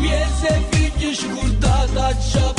Mieze fitish gurda da chap